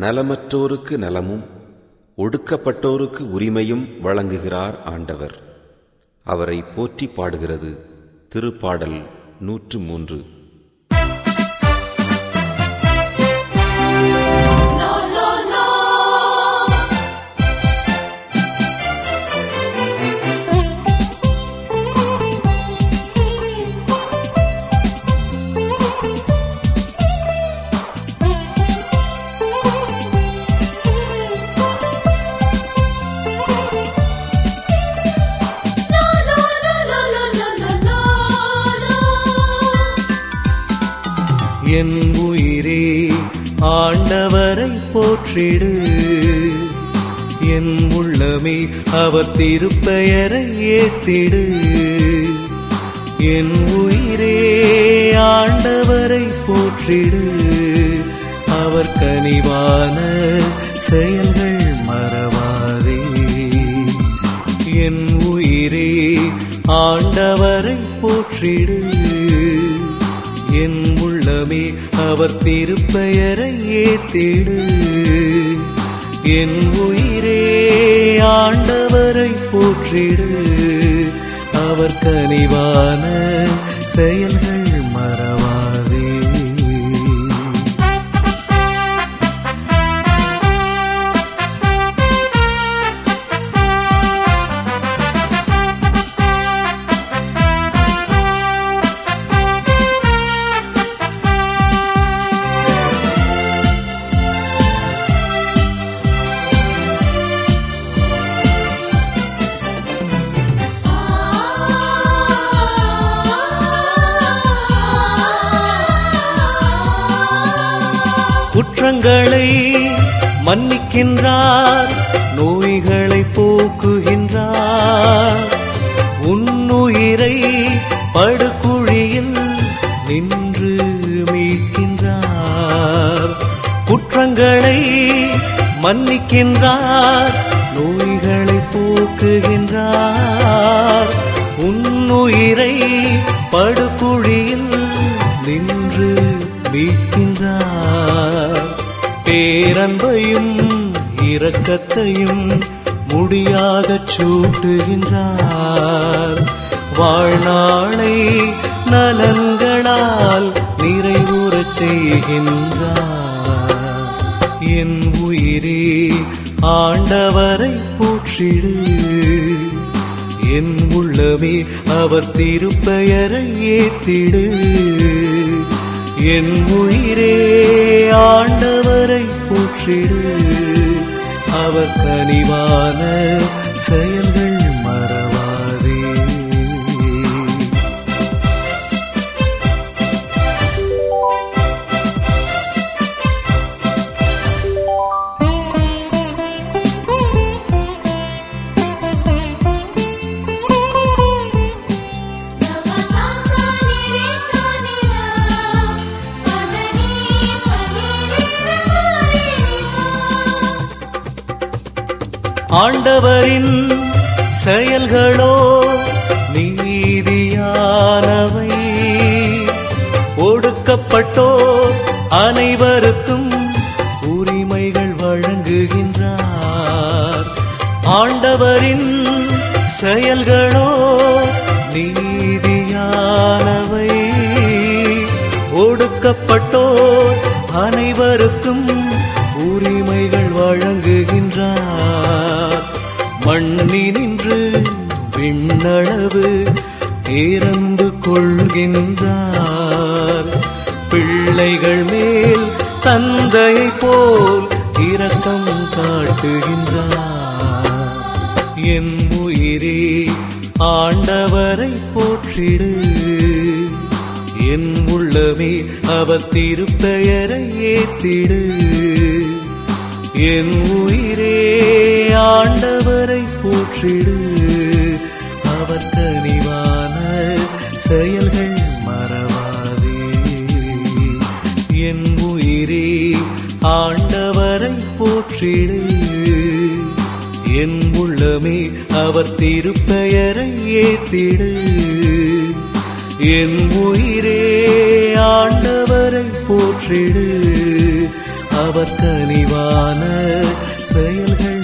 நலமற்றோருக்கு நலமும் ஒடுக்கப்பட்டோருக்கு உரிமையும் வழங்குகிறார் ஆண்டவர். அவரை போற்றி பாடுகிறது திருப்பாடல் நூற்று மூன்று என் உயிரே ஆண்டவரை போற்றிடு. என் உள்ளமே அவர் திருப்பெயரை ஏத்திடு. என் உயிரே ஆண்டவரை போற்றிடு. அவர் கனிவான செயல்கள் மறவாதே. என் உயிரே ஆண்டவரை போற்றிடு. என் உள்ளமே அவர் திருப்பெயரை ஏத்திடு என் உயிரே ஆண்டவரை போற்றிடு. அவர் கனிவான செயல்கள் குற்றங்களை மன்னிக்கின்றார் நோய்களை போக்குகின்றார். உன்னுயிரை படுகுழியில் நின்று மீட்கின்றார். குற்றங்களை மன்னிக்கின்றார் நோய்களை போக்குகின்றார். உன்னுயிரை படுகுழியில் நின்று மீட்க அன்பையும் இரக்கத்தையும் முடியாகச் சூட்டுகின்றார். வாழ்நாளை நலன்களால் நிறைவுறச் செய்கின்றார். என் உயிரே ஆண்டவரை போற்றிடு. என் உள்ளமே அவர் திருப்பெயரை ஏத்திடு. என் உயிரே ஆண்டவரை போற்றி மாற்றிடு அவ கனிவான செயல்கள் மரம் ஆண்டவரின் செயல்களோ நீதியானவை. ஒடுக்கப்பட்டோ அனைவருக்கும் உரிமைகள் வழங்குகின்றார். ஆண்டவரின் செயல்களோ நீ கொள்கின்றார் பிள்ளைகள் மேல் தந்தையை போல் இரக்கம் காட்டுகின்றார். என் உயிரே ஆண்டவரை போற்றிடு. என் உள்ளமே அவர் திருப்பெயரை ஏத்திடு. என் உயிரே ஆண்டவரை போற்றிடு. அவர் கனிவான செயல்கள் என் உயிரே ஆண்டவரை போற்றிடு. என் உள்ளமே அவர் திருப்பெயரை ஏத்திடு. என் உயிரே ஆண்டவரை போற்றிடு. அவர் கனிவான செயல்கள்